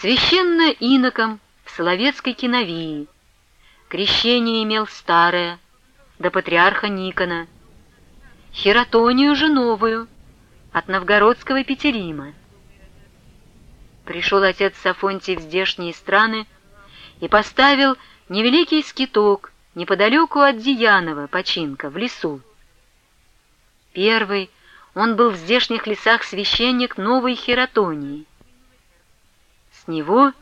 Священно иноком в Соловецкой киновии. Крещение имел старое, до патриарха Никона. Хератонию же новую, от новгородского Петерима. Пришел отец Сафонтий в здешние страны и поставил невеликий скиток неподалеку от Диянова починка, в лесу. Первый он был в здешних лесах священник новой Хератонии. С него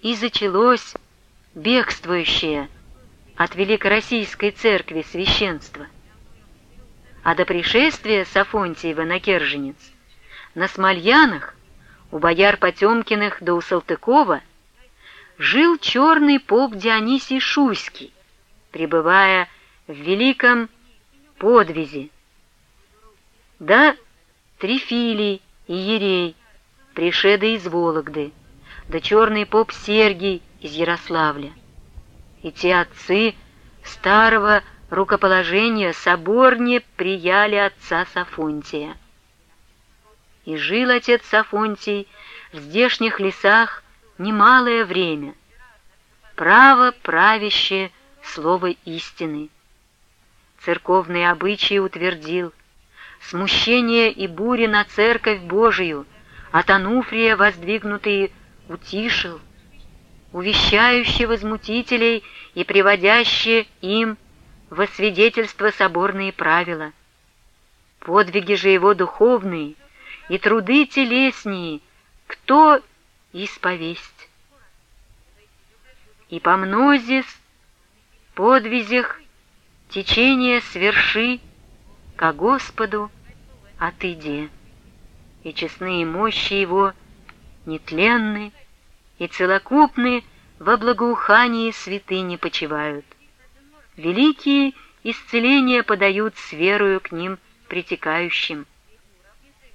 и зачалось бегствующее от Великороссийской церкви священство. А до пришествия Сафонтиева на Керженец на Смольянах у бояр Потемкиных до у Салтыкова жил черный поп Дионисий Шуйский, пребывая в великом подвизе. Да Трифилий и Ерей, пришеды из Вологды, да черный поп Сергий из Ярославля. И те отцы старого рукоположения соборне прияли отца Сафонтия. И жил отец Сафонтий в здешних лесах немалое время, право правящее слово истины. Церковные обычаи утвердил, смущение и бури на церковь Божию, от Ануфрия воздвигнутые утишил, увещающие возмутителей и приводящие им во свидетельство соборные правила. Подвиги же его духовные и труды телеснее кто исповесть? И по мнозис подвизях течение сверши, ко Господу отыди, и честные мощи его нетленны и целокупны во благоухании святыни почивают. Великие исцеления подают с верою к ним притекающим.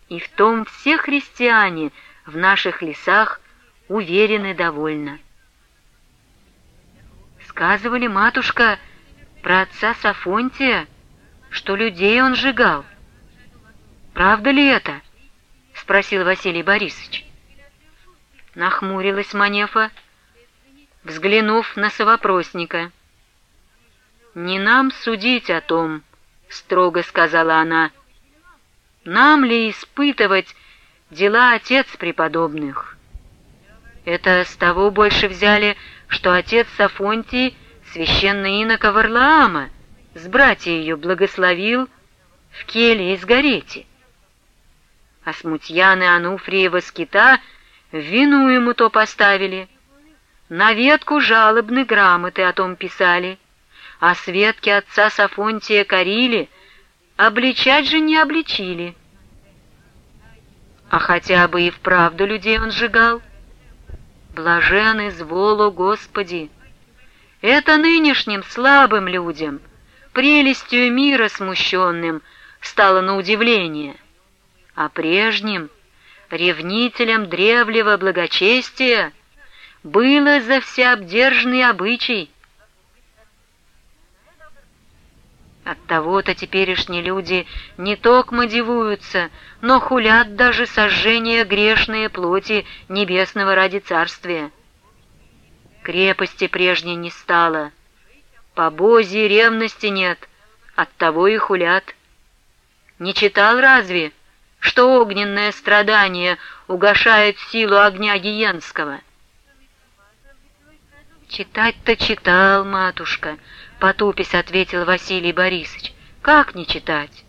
И в том все христиане в наших лесах уверены довольно. Сказывали, матушка, про отца Сафонтия, что людей он сжигал. Правда ли это? Спросил Василий Борисович. Нахмурилась Манефа, взглянув на совопросника. «Не нам судить о том», — строго сказала она. «Нам ли испытывать дела отец преподобных?» Это с того больше взяли, что отец Сафонтий священный инока Варлаама с братья ее благословил в келье из Горети. А смутьяны Ануфриева скита вину ему то поставили, на ветку жалобны грамоты о том писали, а светки отца Сафонтия корили, обличать же не обличили. А хотя бы и вправду людей он сжигал. Блажен изволу Господи! Это нынешним слабым людям, прелестью мира смущенным, стало на удивление, а прежним, ревнителям древнего благочестия, было за всеобдержный обычай. Оттого-то теперешние люди не токмо дивуются, но хулят даже сожжение грешные плоти небесного ради царствия крепости прежней не стало. По бозе ревности нет, оттого и хулят. Не читал разве, что огненное страдание угошает силу огня Гиенского? «Читать-то читал, матушка», — потупись ответил Василий Борисович. «Как не читать?»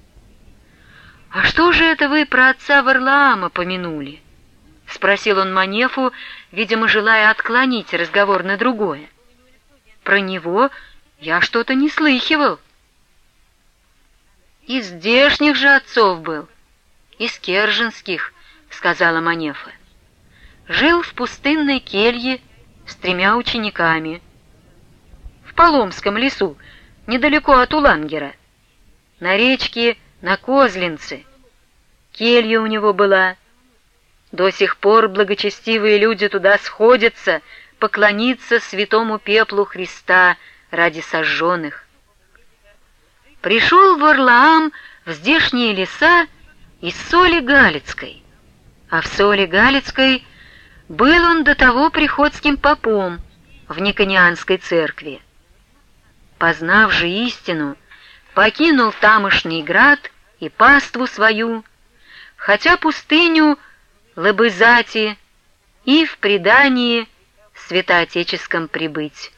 «А что же это вы про отца Варлаама помянули?» — спросил он Манефу, видимо, желая отклонить разговор на другое. Про него я что-то не слыхивал. Из здешних же отцов был, из керженских, сказала Манефа. Жил в пустынной келье с тремя учениками. В Поломском лесу, недалеко от Улангера. На речке на Козлинце. Келья у него была — до сих пор благочестивые люди туда сходятся поклониться святому пеплу Христа ради сожженных. Пришел Варлаам в здешние леса из соли Галицкой, а в соли Галицкой Был он до того приходским попом в Никонианской церкви. Познав же истину, покинул тамошний град и паству свою, хотя пустыню Лабызати и в предании святоотеческом прибыть.